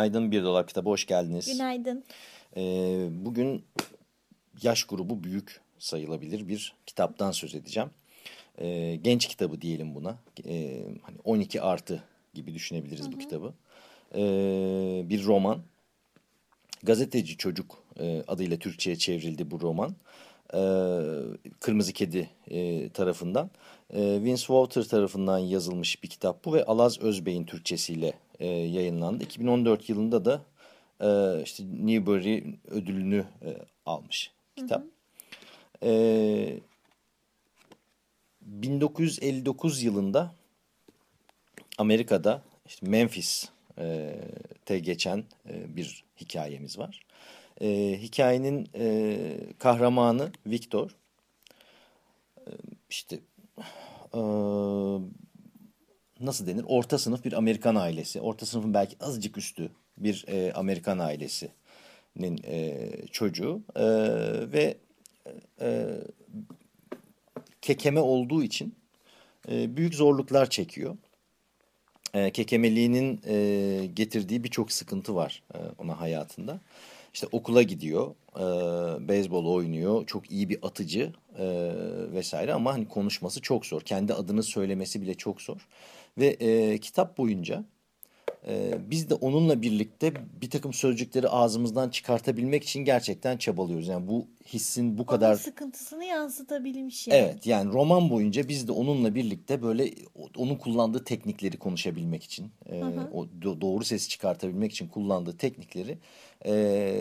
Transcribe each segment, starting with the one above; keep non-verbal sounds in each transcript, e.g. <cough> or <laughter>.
Günaydın Bir Dolap Kitabı, hoş geldiniz. Günaydın. Ee, bugün yaş grubu büyük sayılabilir bir kitaptan söz edeceğim. Ee, genç kitabı diyelim buna. Ee, hani 12 artı gibi düşünebiliriz hı hı. bu kitabı. Ee, bir roman. Gazeteci Çocuk e, adıyla Türkçe'ye çevrildi bu roman. Ee, Kırmızı Kedi e, tarafından. Ee, Vince Water tarafından yazılmış bir kitap bu ve Alaz Özbey'in Türkçesiyle e, yayınlandı. 2014 yılında da e, işte Newbery ödülünü e, almış kitap. Hı hı. E, 1959 yılında Amerika'da işte Memphis'te geçen e, bir hikayemiz var. E, hikayenin e, kahramanı Victor e, işte e, nasıl denir orta sınıf bir Amerikan ailesi orta sınıfın belki azıcık üstü bir e, Amerikan ailesinin e, çocuğu e, ve e, kekeme olduğu için e, büyük zorluklar çekiyor. E, kekemeliğinin e, getirdiği birçok sıkıntı var e, ona hayatında. İşte okula gidiyor, e, beyzbol oynuyor, çok iyi bir atıcı e, vesaire ama hani konuşması çok zor. Kendi adını söylemesi bile çok zor. Ve e, kitap boyunca e, biz de onunla birlikte bir takım sözcükleri ağzımızdan çıkartabilmek için gerçekten çabalıyoruz. Yani bu hissin bu kadar... Onun sıkıntısını yansıtabilmiş yani. Evet yani roman boyunca biz de onunla birlikte böyle onun kullandığı teknikleri konuşabilmek için, e, o doğru sesi çıkartabilmek için kullandığı teknikleri e,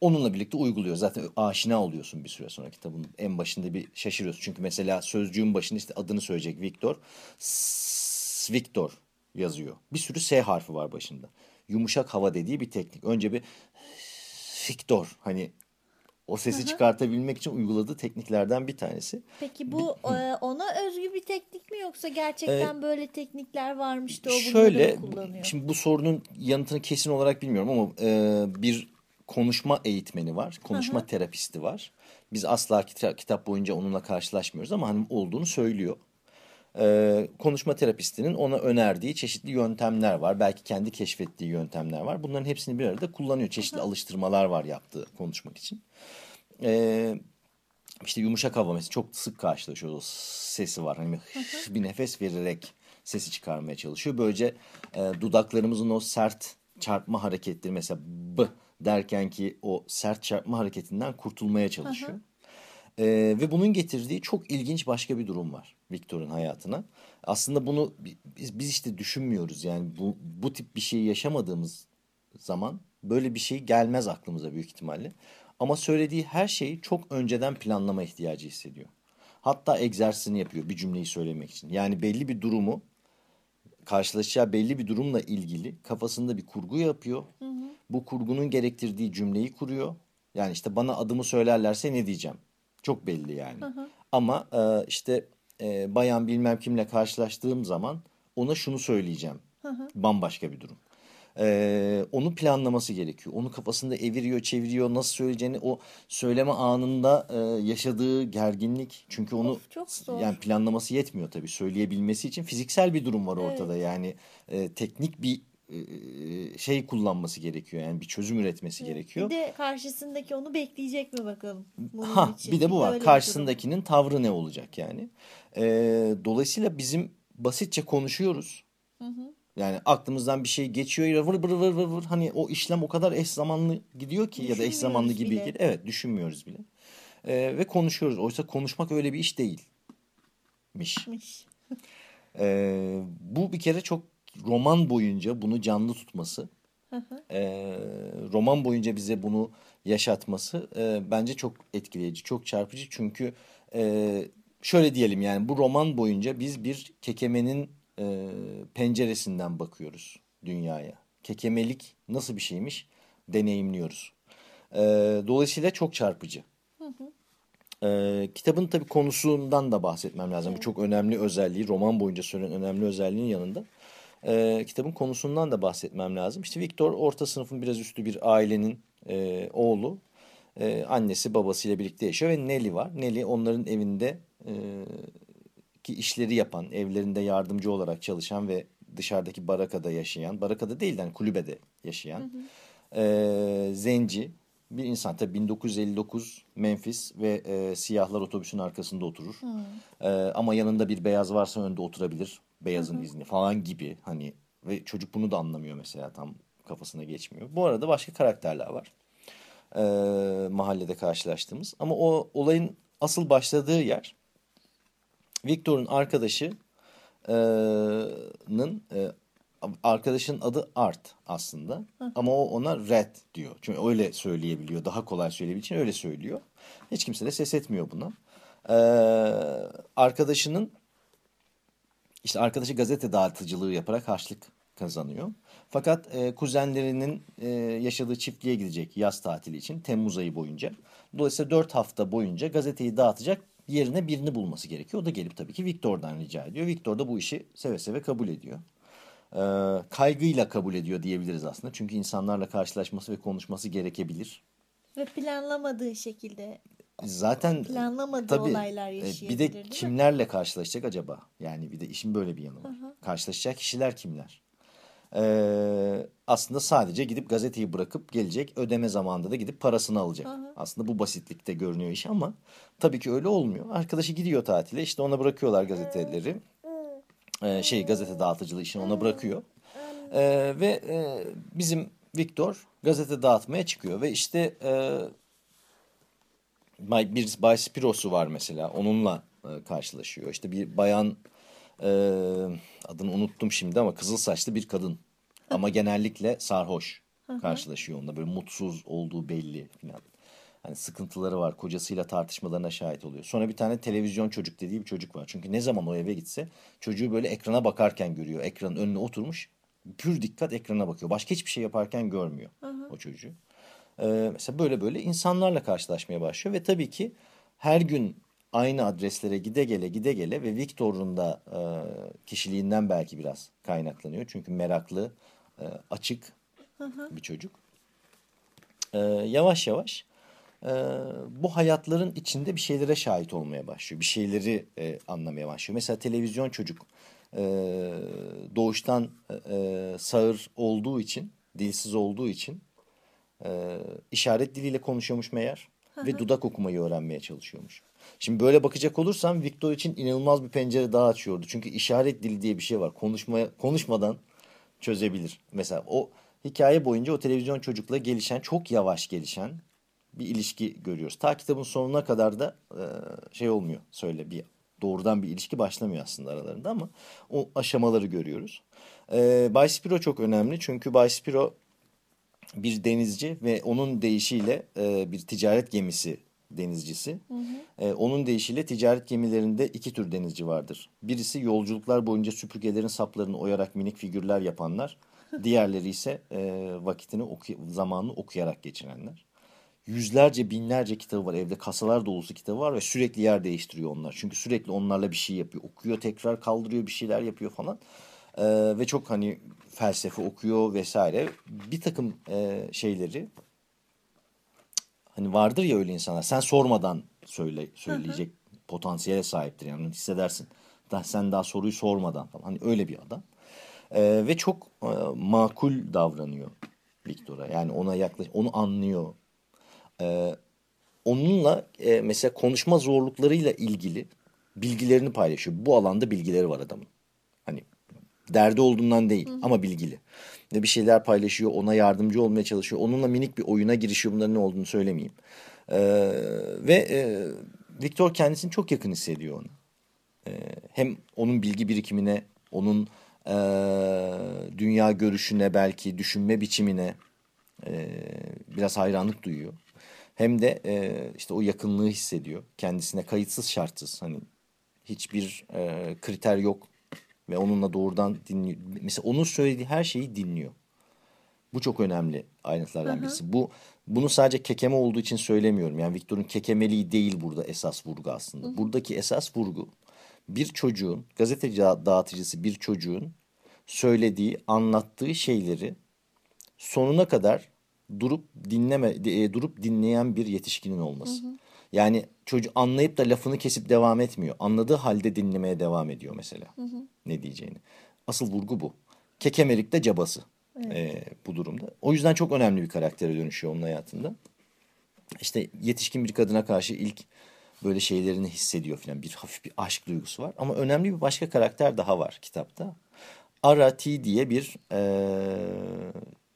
onunla birlikte uyguluyoruz. Zaten aşina oluyorsun bir süre sonra kitabın en başında bir şaşırıyorsun. Çünkü mesela sözcüğün başında işte adını söyleyecek Victor, Victor yazıyor. Bir sürü S harfi var başında. Yumuşak hava dediği bir teknik. Önce bir Victor hani o sesi çıkartabilmek için uyguladığı tekniklerden bir tanesi. Peki bu e, ona özgü bir teknik mi yoksa gerçekten ee, böyle teknikler varmış da o şöyle, kullanıyor? Şimdi bu sorunun yanıtını kesin olarak bilmiyorum ama e, bir konuşma eğitmeni var. Konuşma Hı -hı. terapisti var. Biz asla kitap boyunca onunla karşılaşmıyoruz ama hani olduğunu söylüyor e, konuşma terapistinin ona önerdiği çeşitli yöntemler var. Belki kendi keşfettiği yöntemler var. Bunların hepsini bir arada kullanıyor. Çeşitli alıştırmalar var yaptığı konuşmak için. E, işte yumuşak hava mesela çok sık karşılaşıyor o sesi var. Hani bir nefes vererek sesi çıkarmaya çalışıyor. Böylece e, dudaklarımızın o sert çarpma hareketleri mesela b derken ki o sert çarpma hareketinden kurtulmaya çalışıyor. Hı hı. Ee, ve bunun getirdiği çok ilginç başka bir durum var Victor'un hayatına. Aslında bunu biz, biz işte düşünmüyoruz yani bu, bu tip bir şeyi yaşamadığımız zaman böyle bir şey gelmez aklımıza büyük ihtimalle. Ama söylediği her şeyi çok önceden planlama ihtiyacı hissediyor. Hatta egzersizini yapıyor bir cümleyi söylemek için. Yani belli bir durumu karşılaşacağı belli bir durumla ilgili kafasında bir kurgu yapıyor. Hı hı. Bu kurgunun gerektirdiği cümleyi kuruyor. Yani işte bana adımı söylerlerse ne diyeceğim? Çok belli yani. Hı hı. Ama e, işte e, bayan bilmem kimle karşılaştığım zaman ona şunu söyleyeceğim. Hı hı. Bambaşka bir durum. Ee, onu planlaması gerekiyor. Onu kafasında eviriyor, çeviriyor, nasıl söyleyeceğini o söyleme anında e, yaşadığı gerginlik. Çünkü onu of, çok zor. yani planlaması yetmiyor tabii. Söyleyebilmesi için fiziksel bir durum var ortada. Evet. Yani e, teknik bir şey kullanması gerekiyor yani bir çözüm üretmesi gerekiyor. Bir de karşısındaki onu bekleyecek mi bakalım? ha için. bir de bu var. Karşısındakinin tavrı ne olacak yani? Ee, dolayısıyla bizim basitçe konuşuyoruz. Hı hı. Yani aklımızdan bir şey geçiyor vır vır vır vır vır hani o işlem o kadar eş zamanlı gidiyor ki ya da eş zamanlı gibi bile. evet düşünmüyoruz bile. Ee, ve konuşuyoruz. Oysa konuşmak öyle bir iş değilmiş. ee, bu bir kere çok roman boyunca bunu canlı tutması, E, roman boyunca bize bunu yaşatması e, bence çok etkileyici, çok çarpıcı. Çünkü e, şöyle diyelim yani bu roman boyunca biz bir kekemenin e, penceresinden bakıyoruz dünyaya. Kekemelik nasıl bir şeymiş deneyimliyoruz. E, dolayısıyla çok çarpıcı. E, kitabın tabii konusundan da bahsetmem lazım. Bu çok önemli özelliği, roman boyunca söylenen önemli özelliğinin yanında. E, kitabın konusundan da bahsetmem lazım. İşte Victor orta sınıfın biraz üstü bir ailenin e, oğlu. E, annesi babasıyla birlikte yaşıyor ve Nelly var. Nelly onların evinde e, ki işleri yapan, evlerinde yardımcı olarak çalışan ve dışarıdaki barakada yaşayan, barakada değil de yani kulübede yaşayan e, zenci bir insan. Tabii 1959 Memphis ve e, siyahlar otobüsün arkasında oturur. E, ama yanında bir beyaz varsa önde oturabilir. Beyazın izni falan gibi hani ve çocuk bunu da anlamıyor mesela tam kafasına geçmiyor. Bu arada başka karakterler var. E, mahallede karşılaştığımız. Ama o olayın asıl başladığı yer Victor'un arkadaşının e, arkadaşın adı Art aslında. Ama o ona Red diyor. Çünkü öyle söyleyebiliyor. Daha kolay söyleyebildiği için öyle söylüyor. Hiç kimse de ses etmiyor buna. Ee, arkadaşının işte arkadaşı gazete dağıtıcılığı yaparak harçlık kazanıyor. Fakat e, kuzenlerinin e, yaşadığı çiftliğe gidecek yaz tatili için Temmuz ayı boyunca. Dolayısıyla dört hafta boyunca gazeteyi dağıtacak yerine birini bulması gerekiyor. O da gelip tabii ki Victor'dan rica ediyor. Victor da bu işi seve seve kabul ediyor. Ee, kaygıyla kabul ediyor diyebiliriz aslında. Çünkü insanlarla karşılaşması ve konuşması gerekebilir. Ve planlamadığı şekilde Zaten planlamadığı tabii olaylar e, yaşayabilir bir de değil mi? kimlerle karşılaşacak acaba? Yani bir de işin böyle bir yanı var. Karşılaşacak kişiler kimler? Ee, aslında sadece gidip gazeteyi bırakıp gelecek ödeme zamanında da gidip parasını alacak. Aslında bu basitlikte görünüyor iş ama tabii ki öyle olmuyor. Arkadaşı gidiyor tatile işte ona bırakıyorlar gazeteleri. Ee, şey gazete dağıtıcılığı işini ona bırakıyor. Ee, ve e, bizim Victor gazete dağıtmaya çıkıyor ve işte e, bir Bay Spiros'u var mesela onunla e, karşılaşıyor. İşte bir bayan e, adını unuttum şimdi ama kızıl saçlı bir kadın. Ama genellikle sarhoş karşılaşıyor onunla. Böyle mutsuz olduğu belli falan. Hani sıkıntıları var. Kocasıyla tartışmalarına şahit oluyor. Sonra bir tane televizyon çocuk dediği bir çocuk var. Çünkü ne zaman o eve gitse çocuğu böyle ekrana bakarken görüyor. Ekranın önüne oturmuş. Pür dikkat ekrana bakıyor. Başka hiçbir şey yaparken görmüyor o çocuğu. Ee, mesela böyle böyle insanlarla karşılaşmaya başlıyor ve tabii ki her gün aynı adreslere gide gele gide gele ve Victor'un da e, kişiliğinden belki biraz kaynaklanıyor. Çünkü meraklı, e, açık bir çocuk. E, yavaş yavaş e, bu hayatların içinde bir şeylere şahit olmaya başlıyor. Bir şeyleri e, anlamaya başlıyor. Mesela televizyon çocuk e, doğuştan e, sağır olduğu için, dilsiz olduğu için e, işaret diliyle konuşuyormuş meğer ve dudak okumayı öğrenmeye çalışıyormuş. Şimdi böyle bakacak olursam Victor için inanılmaz bir pencere daha açıyordu. Çünkü işaret dili diye bir şey var. Konuşmaya konuşmadan çözebilir. Mesela o hikaye boyunca o televizyon çocukla gelişen, çok yavaş gelişen bir ilişki görüyoruz. Ta kitabın sonuna kadar da e, şey olmuyor. Söyle bir doğrudan bir ilişki başlamıyor aslında aralarında ama o aşamaları görüyoruz. E, Bay Spiro çok önemli çünkü Bay Spiro bir denizci ve onun deyişiyle e, bir ticaret gemisi denizcisi. E, onun deyişiyle ticaret gemilerinde iki tür denizci vardır. Birisi yolculuklar boyunca süpürgelerin saplarını oyarak minik figürler yapanlar. Diğerleri ise e, vakitini oku zamanını okuyarak geçirenler. Yüzlerce binlerce kitabı var evde kasalar dolusu kitabı var ve sürekli yer değiştiriyor onlar. Çünkü sürekli onlarla bir şey yapıyor. Okuyor tekrar kaldırıyor bir şeyler yapıyor falan. Ee, ve çok hani felsefe okuyor vesaire. Bir takım e, şeyleri hani vardır ya öyle insanlar. Sen sormadan söyle söyleyecek potansiyele sahiptir yani hissedersin. Daha, sen daha soruyu sormadan falan. Hani öyle bir adam. Ee, ve çok e, makul davranıyor Victor'a. Yani ona yaklaş, onu anlıyor. Ee, onunla e, mesela konuşma zorluklarıyla ilgili bilgilerini paylaşıyor. Bu alanda bilgileri var adamın. Derdi olduğundan değil ama bilgili. Ve bir şeyler paylaşıyor, ona yardımcı olmaya çalışıyor. Onunla minik bir oyuna girişiyor. Bunların ne olduğunu söylemeyeyim. Ee, ve e, Victor kendisini çok yakın hissediyor ona. Ee, hem onun bilgi birikimine, onun e, dünya görüşüne belki, düşünme biçimine e, biraz hayranlık duyuyor. Hem de e, işte o yakınlığı hissediyor. Kendisine kayıtsız şartsız hani Hiçbir e, kriter yok ve onunla doğrudan dinliyor. Mesela onun söylediği her şeyi dinliyor. Bu çok önemli ayrıntılardan birisi. Bu bunu sadece kekeme olduğu için söylemiyorum. Yani Victor'un kekemeliği değil burada esas vurgu aslında. Buradaki esas vurgu bir çocuğun, gazeteci dağıtıcısı bir çocuğun söylediği, anlattığı şeyleri sonuna kadar durup dinleme e, durup dinleyen bir yetişkinin olması. Hı hı. Yani çocuk anlayıp da lafını kesip devam etmiyor. Anladığı halde dinlemeye devam ediyor mesela. Hı hı. Ne diyeceğini. Asıl vurgu bu. Kekemelik de cabası evet. e, bu durumda. O yüzden çok önemli bir karaktere dönüşüyor onun hayatında. İşte yetişkin bir kadına karşı ilk böyle şeylerini hissediyor falan. Bir hafif bir aşk duygusu var. Ama önemli bir başka karakter daha var kitapta. Arati diye bir e,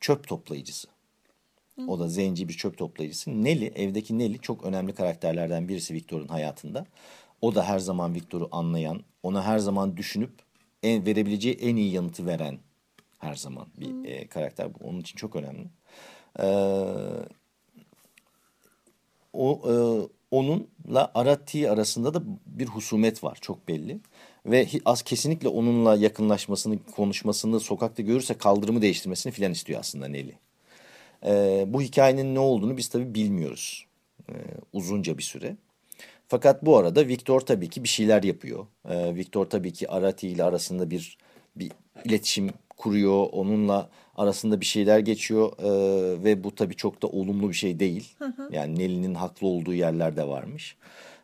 çöp toplayıcısı. O da zenci bir çöp toplayıcısı. Nelly, evdeki Nelly çok önemli karakterlerden birisi Victor'un hayatında. O da her zaman Victor'u anlayan, ona her zaman düşünüp en verebileceği en iyi yanıtı veren her zaman bir e, karakter. Bu onun için çok önemli. Ee, o e, onunla Arati arasında da bir husumet var çok belli. Ve az kesinlikle onunla yakınlaşmasını, konuşmasını, sokakta görürse kaldırımı değiştirmesini filan istiyor aslında Nelly. E, bu hikayenin ne olduğunu biz tabii bilmiyoruz e, uzunca bir süre. Fakat bu arada Victor tabii ki bir şeyler yapıyor. E, Victor tabii ki Arati ile arasında bir bir iletişim kuruyor. Onunla arasında bir şeyler geçiyor e, ve bu tabii çok da olumlu bir şey değil. Hı hı. Yani Nelly'nin haklı olduğu yerler de varmış.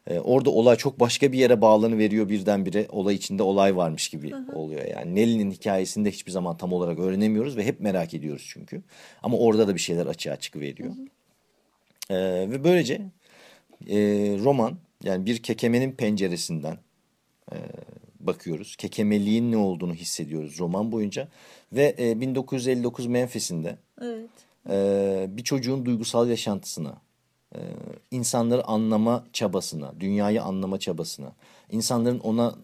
E, orada olay çok başka bir yere bağlanı veriyor birdenbire. Olay içinde olay varmış gibi hı hı. oluyor. Yani Nelly'nin hikayesini de hiçbir zaman tam olarak öğrenemiyoruz ve hep merak ediyoruz çünkü. Ama orada da bir şeyler açığa çıkıveriyor. E, ve böylece e, roman yani bir kekemenin penceresinden e, bakıyoruz. Kekemeliğin ne olduğunu hissediyoruz roman boyunca. Ve e, 1959 Memphis'inde evet. e, bir çocuğun duygusal yaşantısına, insanları anlama çabasına, dünyayı anlama çabasına, insanların ona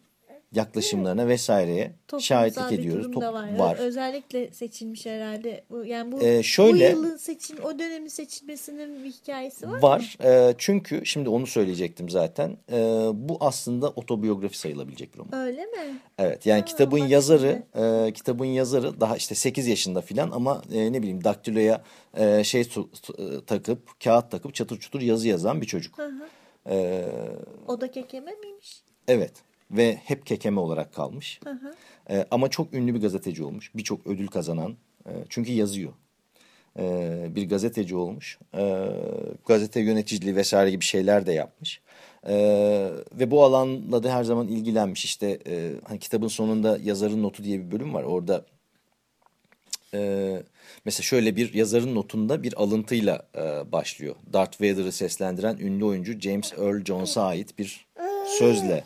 yaklaşımlarına vesaireye şahitlik ediyoruz. Top, var. var. Özellikle seçilmiş herhalde. Yani bu, ee, şöyle, bu yılın seçin, o dönemin seçilmesinin bir hikayesi var, var. mı? E, çünkü şimdi onu söyleyecektim zaten. E, bu aslında otobiyografi sayılabilecek bir roman. Öyle mi? Evet. Yani ha, kitabın yazarı, e, kitabın yazarı daha işte 8 yaşında filan ama e, ne bileyim daktiloya e, şey e, takıp, kağıt takıp çatır çutur yazı yazan bir çocuk. Hı hı. E, o da kekeme miymiş? Evet ve hep kekeme olarak kalmış. Hı hı. E, ama çok ünlü bir gazeteci olmuş. Birçok ödül kazanan. E, çünkü yazıyor. E, bir gazeteci olmuş. E, gazete yöneticiliği vesaire gibi şeyler de yapmış. E, ve bu alanla da her zaman ilgilenmiş. İşte e, hani kitabın sonunda yazarın notu diye bir bölüm var. Orada e, mesela şöyle bir yazarın notunda bir alıntıyla e, başlıyor. Darth Vader'ı seslendiren ünlü oyuncu James Earl Jones'a ait bir sözle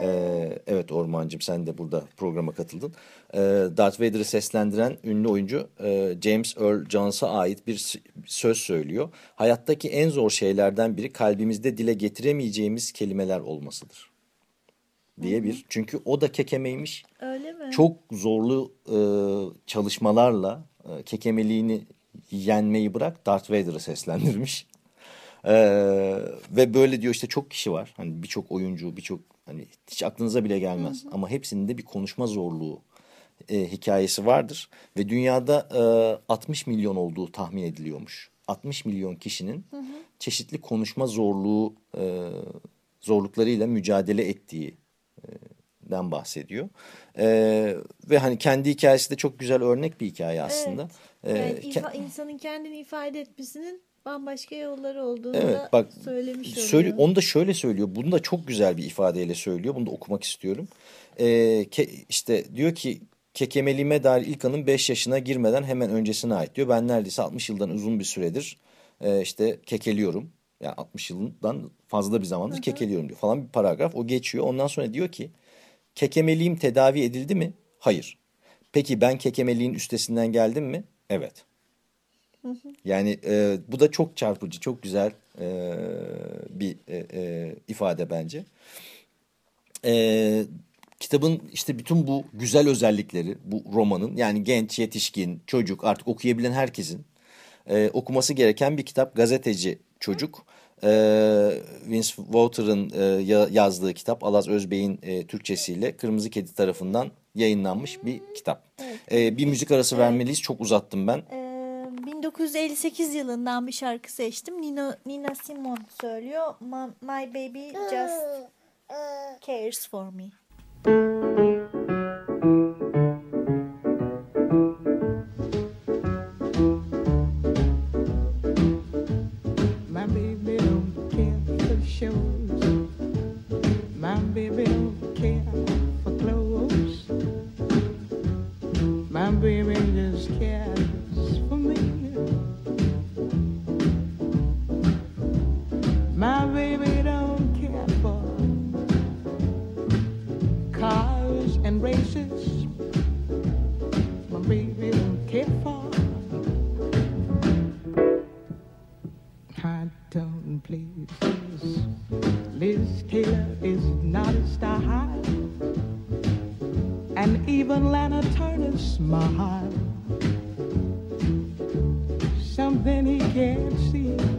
ee, evet Ormancığım sen de burada programa katıldın. Ee, Darth Vader'ı seslendiren ünlü oyuncu e, James Earl Jones'a ait bir söz söylüyor. Hayattaki en zor şeylerden biri kalbimizde dile getiremeyeceğimiz kelimeler olmasıdır. Diye bir. Çünkü o da kekemeymiş. Öyle mi? Çok zorlu e, çalışmalarla e, kekemeliğini yenmeyi bırak Darth Vader'ı seslendirmiş. Ee, ve böyle diyor işte çok kişi var. Hani birçok oyuncu, birçok hani hiç aklınıza bile gelmez. Hı hı. Ama hepsinin de bir konuşma zorluğu e, hikayesi vardır. Ve dünyada e, 60 milyon olduğu tahmin ediliyormuş. 60 milyon kişinin hı hı. çeşitli konuşma zorluğu e, zorluklarıyla mücadele ettiği e, den bahsediyor. Ee, ve hani kendi hikayesi de çok güzel örnek bir hikaye aslında. Evet. Yani ee, ifa, insanın kendini ifade etmesinin bambaşka yolları olduğunu evet, da bak, söylemiş söyle, oluyor. Onu da şöyle söylüyor. Bunu da çok güzel bir ifadeyle söylüyor. Bunu da okumak istiyorum. Ee, ke, işte diyor ki kekemeliğime dair ilk anım 5 yaşına girmeden hemen öncesine ait diyor. Ben neredeyse 60 yıldan uzun bir süredir e, işte kekeliyorum. Yani 60 yıldan fazla bir zamandır Hı -hı. kekeliyorum diyor falan bir paragraf. O geçiyor. Ondan sonra diyor ki kekemeliğim tedavi edildi mi? Hayır. Peki ben kekemeliğin üstesinden geldim mi? Evet. Yani e, bu da çok çarpıcı, çok güzel e, bir e, e, ifade bence. E, kitabın işte bütün bu güzel özellikleri, bu romanın yani genç, yetişkin, çocuk artık okuyabilen herkesin e, okuması gereken bir kitap. Gazeteci çocuk e, Vince Water'ın e, yazdığı kitap Alaz Özbey'in e, Türkçesiyle Kırmızı Kedi tarafından yayınlanmış bir kitap. Evet. E, bir müzik arası vermeliyiz. Çok uzattım ben. E, 1958 yılından bir şarkı seçtim. Nina, Nina Simone söylüyor. My, my baby just cares for me. and even Lana Turner's smile—something he can't see.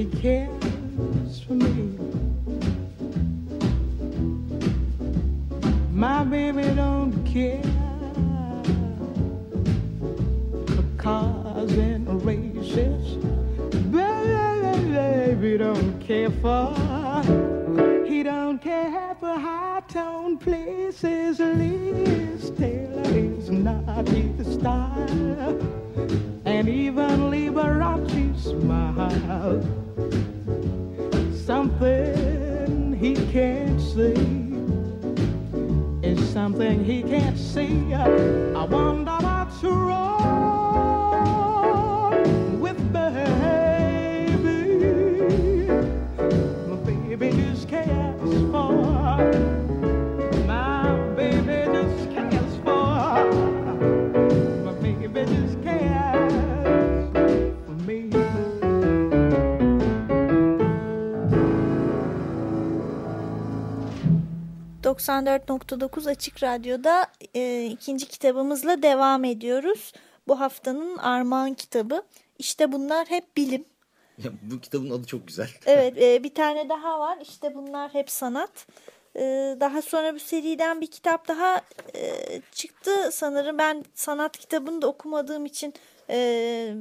he cares for me. My baby don't care for cars and races. Baby don't care for. He don't care for high tone places. he can't see. I wonder. ...94.9 Açık Radyo'da e, ikinci kitabımızla devam ediyoruz. Bu haftanın armağan kitabı. İşte bunlar hep bilim. Ya, bu kitabın adı çok güzel. <laughs> Evet e, bir tane daha var. İşte bunlar hep sanat. E, daha sonra bu seriden bir kitap daha e, çıktı sanırım. Ben sanat kitabını da okumadığım için e,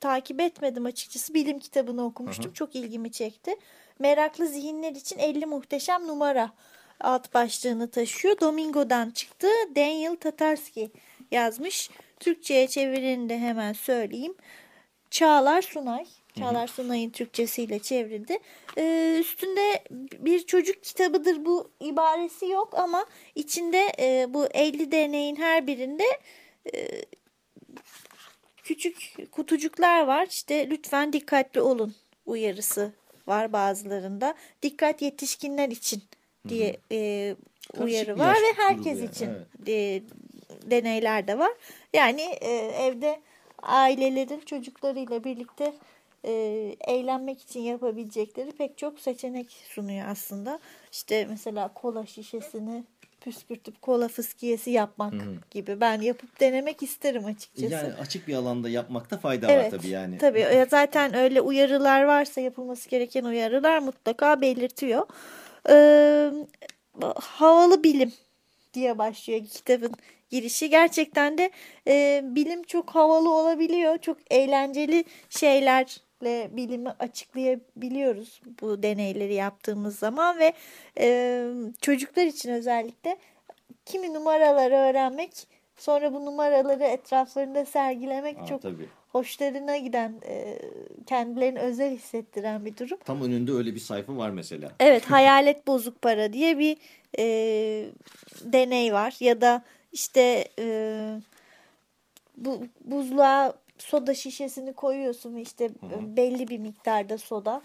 takip etmedim açıkçası. Bilim kitabını okumuştum. Hı hı. Çok ilgimi çekti. Meraklı zihinler için 50 muhteşem numara alt başlığını taşıyor. Domingo'dan çıktı. Daniel Tatarski yazmış. Türkçe'ye çevirini de hemen söyleyeyim. Çağlar Sunay. Çağlar Sunay'ın Türkçesiyle çevrildi. Ee, üstünde bir çocuk kitabıdır bu ibaresi yok ama içinde e, bu 50 deneyin her birinde e, küçük kutucuklar var. İşte lütfen dikkatli olun uyarısı var bazılarında. Dikkat yetişkinler için diye e, uyarı var ve herkes için evet. e, deneyler de var. Yani e, evde ailelerin çocuklarıyla birlikte e, eğlenmek için yapabilecekleri pek çok seçenek sunuyor aslında. İşte mesela kola şişesini püskürtüp kola fıskiyesi yapmak gibi. Ben yapıp denemek isterim açıkçası. Yani açık bir alanda yapmakta fayda Evet, var tabii yani. Tabii zaten öyle uyarılar varsa yapılması gereken uyarılar mutlaka belirtiyor. Ee, havalı bilim diye başlıyor kitabın girişi. Gerçekten de e, bilim çok havalı olabiliyor. Çok eğlenceli şeylerle bilimi açıklayabiliyoruz bu deneyleri yaptığımız zaman ve e, çocuklar için özellikle kimi numaraları öğrenmek sonra bu numaraları etraflarında sergilemek Aa, çok tabii. Hoşlarına giden, e, kendilerini özel hissettiren bir durum. Tam önünde öyle bir sayfa var mesela. Evet, <laughs> hayalet bozuk para diye bir e, deney var ya da işte e, bu buzluğa soda şişesini koyuyorsun işte belli bir miktarda soda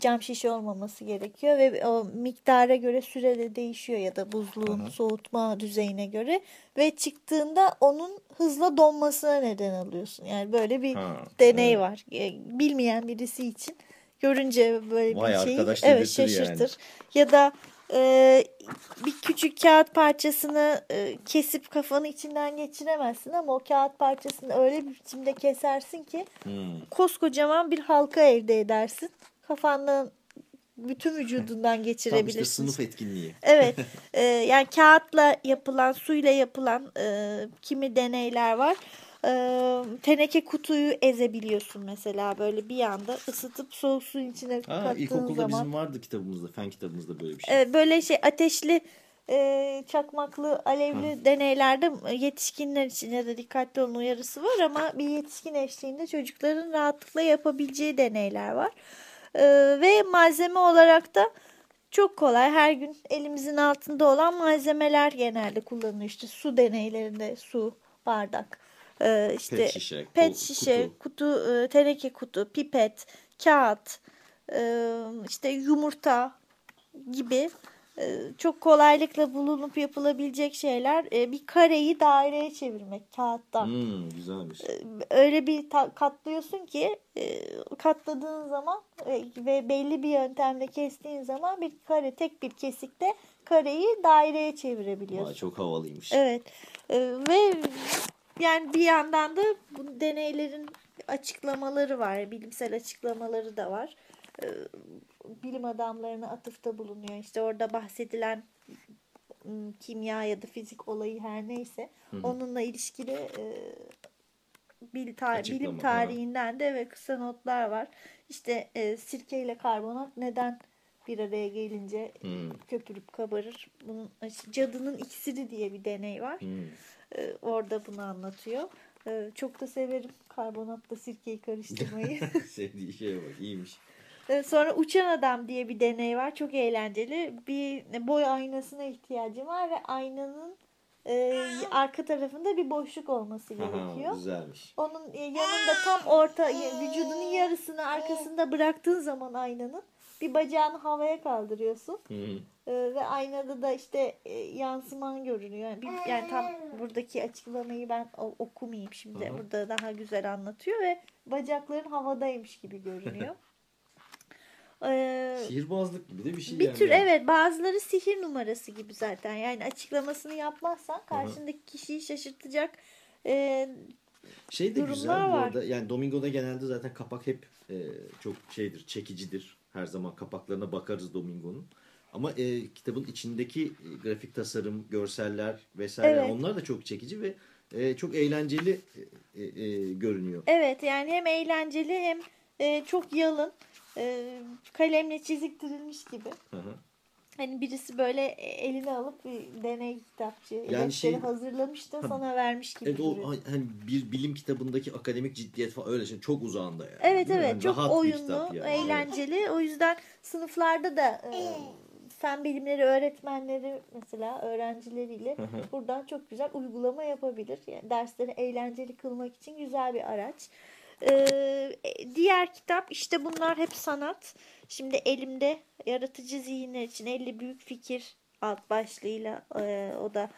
cam şişe olmaması gerekiyor ve o miktara göre süre de değişiyor ya da buzluğun soğutma düzeyine göre ve çıktığında onun hızla donmasına neden alıyorsun. Yani böyle bir Ha, deney evet. var. E, Bilmeyen birisi için görünce böyle Vay bir şeyi evet dedirtir yani. şaşırtır. Ya da e, bir küçük kağıt parçasını e, kesip kafanı içinden geçiremezsin ama o kağıt parçasını öyle bir biçimde kesersin ki Hmm. koskocaman bir halka elde edersin. Kafandan bütün vücudundan Tam geçirebilirsin. işte sınıf etkinliği. Evet. <laughs> e, yani kağıtla yapılan, suyla yapılan e, kimi deneyler var. E, teneke kutuyu ezebiliyorsun mesela böyle bir anda ısıtıp soğuk suyun içine Ha, kattığın ilkokulda zaman. bizim vardı kitabımızda, fen kitabımızda böyle bir şey. Evet, böyle şey ateşli e, çakmaklı alevli deneylerde yetişkinler için ya da dikkatli olun uyarısı var ama bir yetişkin eşliğinde çocukların rahatlıkla yapabileceği deneyler var. E, ve malzeme olarak da çok kolay her gün elimizin altında olan malzemeler genelde kullanılıyor. İşte su deneylerinde su, bardak, e, işte Pet şişe, pet şişe, kutu. kutu, e, teneke kutu, pipet, kağıt, e, işte yumurta gibi çok kolaylıkla bulunup yapılabilecek şeyler. E, Bir kareyi daireye çevirmek kağıttan. Hmm, güzelmiş. Öyle bir katlıyorsun ki e, katladığın zaman e, ve belli bir yöntemle kestiğin zaman bir kare tek bir kesikte kareyi daireye çevirebiliyorsun. Vay, çok havalıymış. Evet. Ee, ve yani bir yandan da bu deneylerin açıklamaları var. Bilimsel açıklamaları da var. Bilim adamlarına atıfta bulunuyor. İşte orada bahsedilen m, kimya ya da fizik olayı her neyse onunla ilişkili e, bil Açıklama, bilim tarihinden de ve kısa notlar var. İşte e, sirke ile karbonat neden bir araya gelince Hmm. köpürüp kabarır. Bunun cadının iksiri diye bir deney var. Hmm. Ee, orada bunu anlatıyor. Ee, çok da severim karbonatla sirkeyi karıştırmayı. <laughs> Sevdiği şeye bak, iyiymiş. Ee, Sonra uçan adam diye bir deney var. Çok eğlenceli. Bir boy aynasına ihtiyacım var ve aynanın e, arka tarafında bir boşluk olması Aha, gerekiyor. güzelmiş. Onun e, yanında tam orta vücudunun yarısını arkasında bıraktığın zaman aynanın bir bacağını havaya kaldırıyorsun. Ee, ve aynada da işte e, yansıman görünüyor. Yani, bir, yani tam buradaki açıklamayı ben o- okumayayım şimdi. Burada daha güzel anlatıyor ve bacakların havadaymış gibi görünüyor. <laughs> Ee, Sihirbazlık gibi de bir şey bir yani. tür evet bazıları sihir numarası gibi zaten. Yani açıklamasını yapmazsan karşındaki kişiyi şaşırtacak e, Şey de durumlar güzel var. arada. Yani Domingo'da genelde zaten kapak hep e, çok şeydir, çekicidir. Her zaman kapaklarına bakarız Domingo'nun. Ama e, kitabın içindeki e, grafik tasarım, görseller vesaire Evet. onlar da çok çekici ve e, çok eğlenceli e, e, görünüyor. Evet yani hem eğlenceli hem e, çok yalın. E, kalemle çiziktirilmiş gibi. Hı hı. Hani birisi böyle eline alıp bir deney kitapçı Yani şey- hazırlamış da sana vermiş gibi Evet o duruyor. hani bir bilim kitabındaki akademik ciddiyet falan öyle şey çok uzağında yani. Evet evet Yani çok oyunlu, yani. eğlenceli. O yüzden sınıflarda da e, fen bilimleri öğretmenleri mesela öğrencileriyle buradan çok güzel uygulama yapabilir. Yani dersleri eğlenceli kılmak için güzel bir araç. Ee, diğer kitap işte bunlar hep sanat. Şimdi elimde yaratıcı zihinler için 50 büyük fikir alt başlığıyla e, o da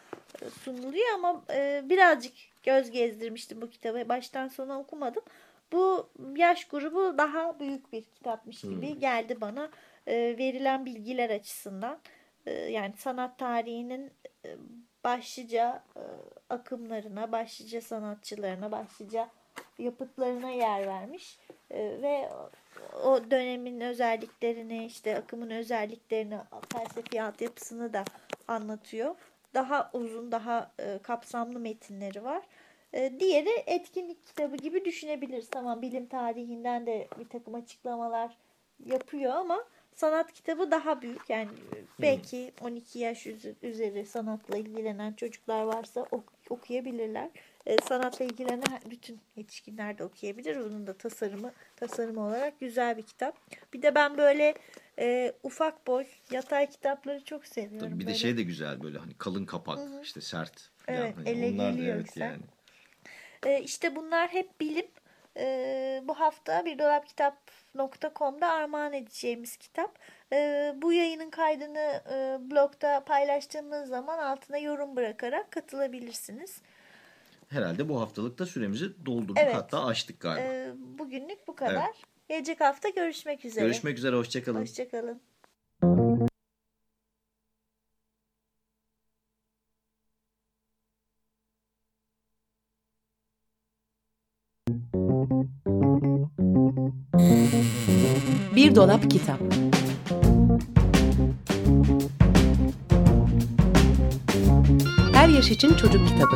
sunuluyor ama e, birazcık göz gezdirmiştim bu kitabı. Baştan sona okumadım. Bu yaş grubu daha büyük bir kitapmış gibi geldi bana. E, verilen bilgiler açısından. E, yani sanat tarihinin e, başlıca e, akımlarına, başlıca sanatçılarına, başlıca yapıtlarına yer vermiş. E, ve o dönemin özelliklerini, işte akımın özelliklerini, felsefi altyapısını da anlatıyor. Daha uzun, daha e, kapsamlı metinleri var. E, diğeri etkinlik kitabı gibi düşünebiliriz. Tamam bilim tarihinden de bir takım açıklamalar yapıyor ama sanat kitabı daha büyük. Yani belki 12 yaş üzeri sanatla ilgilenen çocuklar varsa ok okuyabilirler. E, sanatla ilgilenen bütün yetişkinler de okuyabilir. Bunun da tasarımı tasarım olarak güzel bir kitap. Bir de ben böyle e, ufak boy yatay kitapları çok seviyorum. Tabii bir böyle. de şey de güzel böyle hani kalın kapak Hı-hı. işte sert. Evet yani. ele Onlar geliyor evet güzel. yani. E, işte bunlar hep bilim. E, bu hafta bir dolap kitap.com'da armağan edeceğimiz kitap. E, bu yayının kaydını e, blogda paylaştığımız zaman altına yorum bırakarak katılabilirsiniz. Herhalde bu haftalıkta süremizi doldurduk Evet. hatta açtık galiba. E, bugünlük bu kadar. Evet. Gelecek hafta görüşmek üzere. Görüşmek üzere hoşçakalın. Hoşçakalın. Bir dolap kitap. Her yaş için çocuk kitabı.